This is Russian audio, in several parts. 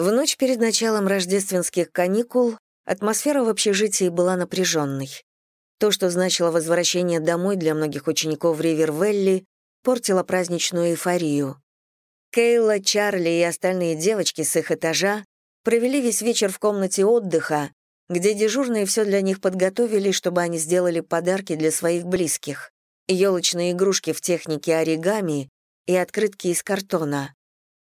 В ночь перед началом рождественских каникул атмосфера в общежитии была напряженной. То, что значило возвращение домой для многих учеников Ривервелли, портило праздничную эйфорию. Кейла, Чарли и остальные девочки с их этажа провели весь вечер в комнате отдыха, где дежурные все для них подготовили, чтобы они сделали подарки для своих близких. Елочные игрушки в технике оригами и открытки из картона.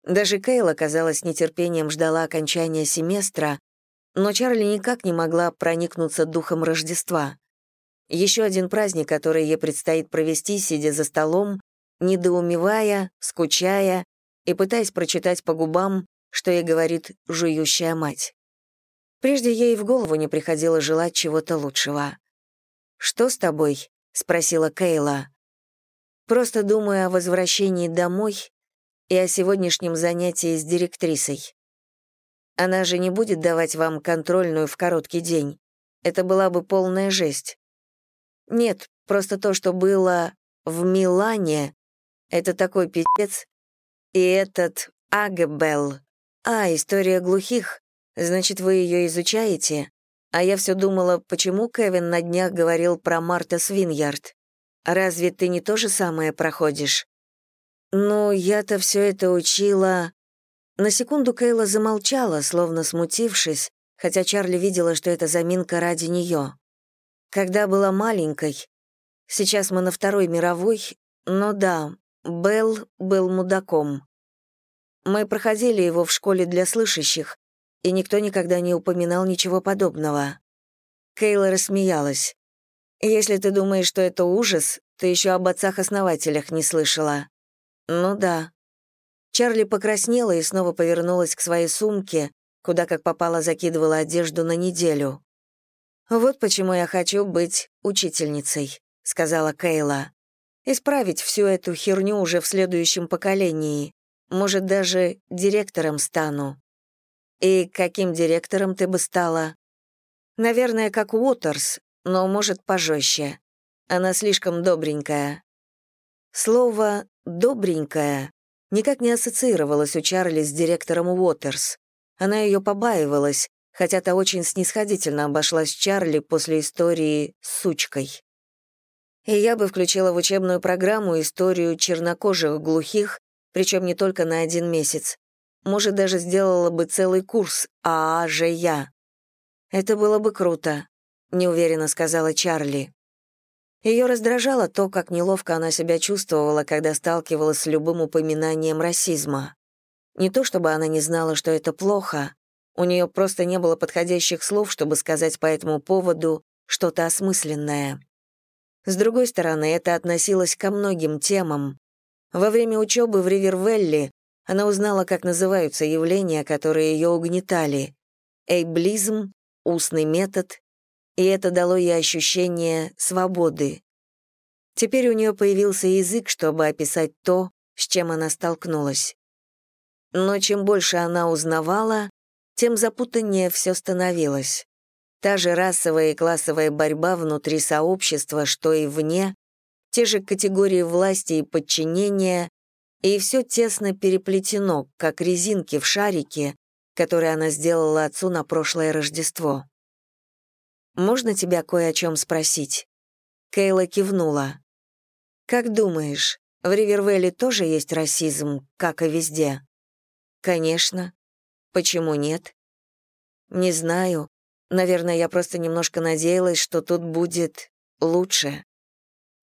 Даже Кейла, казалось, нетерпением ждала окончания семестра, но Чарли никак не могла проникнуться духом Рождества. Еще один праздник, который ей предстоит провести, сидя за столом, недоумевая, скучая и пытаясь прочитать по губам, что ей говорит жующая мать. Прежде ей в голову не приходило желать чего-то лучшего. «Что с тобой?» — спросила Кейла. «Просто думаю о возвращении домой и о сегодняшнем занятии с директрисой. Она же не будет давать вам контрольную в короткий день. Это была бы полная жесть. Нет, просто то, что было в Милане, это такой пипец. И этот Агабел. А, история глухих. Значит, вы ее изучаете? А я все думала, почему Кевин на днях говорил про Марта Свиньярд. Разве ты не то же самое проходишь? «Ну, я-то все это учила...» На секунду Кейла замолчала, словно смутившись, хотя Чарли видела, что это заминка ради нее. Когда была маленькой, сейчас мы на Второй мировой, но да, Белл был мудаком. Мы проходили его в школе для слышащих, и никто никогда не упоминал ничего подобного. Кейла рассмеялась. «Если ты думаешь, что это ужас, ты еще об отцах-основателях не слышала. «Ну да». Чарли покраснела и снова повернулась к своей сумке, куда как попало закидывала одежду на неделю. «Вот почему я хочу быть учительницей», — сказала Кейла. «Исправить всю эту херню уже в следующем поколении. Может, даже директором стану». «И каким директором ты бы стала?» «Наверное, как Уотерс, но, может, пожестче. Она слишком добренькая». Слово «добренькая» никак не ассоциировалась у Чарли с директором Уотерс. Она ее побаивалась, хотя та очень снисходительно обошлась Чарли после истории с сучкой. И я бы включила в учебную программу историю чернокожих глухих, причем не только на один месяц. Может, даже сделала бы целый курс АА же я. Это было бы круто, неуверенно сказала Чарли. Ее раздражало то, как неловко она себя чувствовала, когда сталкивалась с любым упоминанием расизма. Не то чтобы она не знала, что это плохо, у нее просто не было подходящих слов, чтобы сказать по этому поводу что-то осмысленное. С другой стороны, это относилось ко многим темам. Во время учебы в Ривервелли она узнала, как называются явления, которые ее угнетали. Эйблизм, устный метод, и это дало ей ощущение свободы. Теперь у нее появился язык, чтобы описать то, с чем она столкнулась. Но чем больше она узнавала, тем запутаннее все становилось. Та же расовая и классовая борьба внутри сообщества, что и вне, те же категории власти и подчинения, и все тесно переплетено, как резинки в шарике, которые она сделала отцу на прошлое Рождество. «Можно тебя кое о чем спросить?» Кейла кивнула. «Как думаешь, в Ривервелле тоже есть расизм, как и везде?» «Конечно. Почему нет?» «Не знаю. Наверное, я просто немножко надеялась, что тут будет лучше».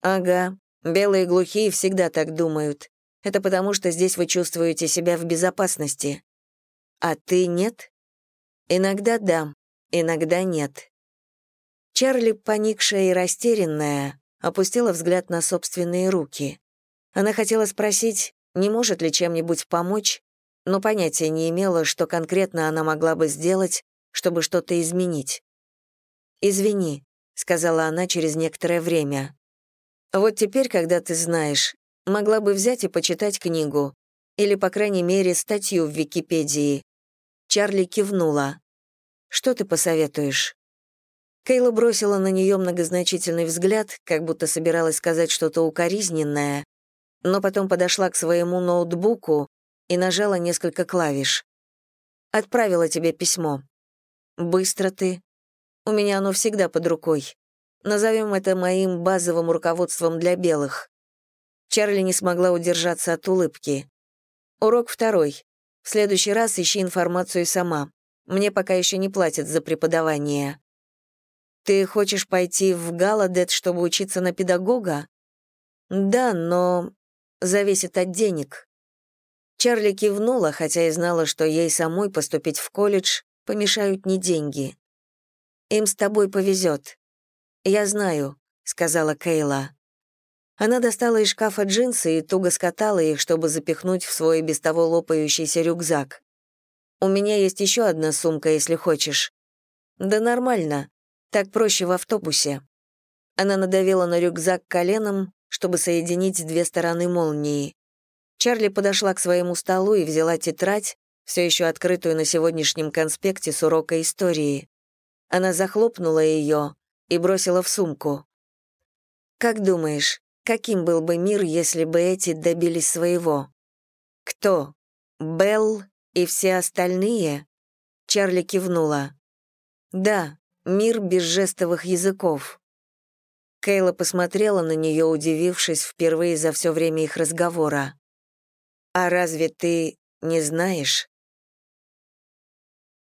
«Ага, белые глухие всегда так думают. Это потому, что здесь вы чувствуете себя в безопасности. А ты нет?» «Иногда да, иногда нет». Чарли, поникшая и растерянная, опустила взгляд на собственные руки. Она хотела спросить, не может ли чем-нибудь помочь, но понятия не имела, что конкретно она могла бы сделать, чтобы что-то изменить. «Извини», — сказала она через некоторое время. «Вот теперь, когда ты знаешь, могла бы взять и почитать книгу, или, по крайней мере, статью в Википедии». Чарли кивнула. «Что ты посоветуешь?» Кейла бросила на нее многозначительный взгляд, как будто собиралась сказать что-то укоризненное, но потом подошла к своему ноутбуку и нажала несколько клавиш. Отправила тебе письмо. Быстро ты. У меня оно всегда под рукой. Назовем это моим базовым руководством для белых. Чарли не смогла удержаться от улыбки. Урок второй. В следующий раз ищи информацию сама. Мне пока еще не платят за преподавание. Ты хочешь пойти в Галадет, чтобы учиться на педагога? Да, но зависит от денег. Чарли кивнула, хотя и знала, что ей самой поступить в колледж помешают не деньги. «Им с тобой повезет». «Я знаю», — сказала Кейла. Она достала из шкафа джинсы и туго скатала их, чтобы запихнуть в свой без того лопающийся рюкзак. «У меня есть еще одна сумка, если хочешь». «Да нормально. Так проще в автобусе». Она надавила на рюкзак коленом, чтобы соединить две стороны молнии. Чарли подошла к своему столу и взяла тетрадь, все еще открытую на сегодняшнем конспекте с урока истории. Она захлопнула ее и бросила в сумку. «Как думаешь, каким был бы мир, если бы эти добились своего?» «Кто? Белл и все остальные?» Чарли кивнула. «Да, мир без жестовых языков». Кейла посмотрела на нее, удивившись впервые за все время их разговора. «А разве ты не знаешь?»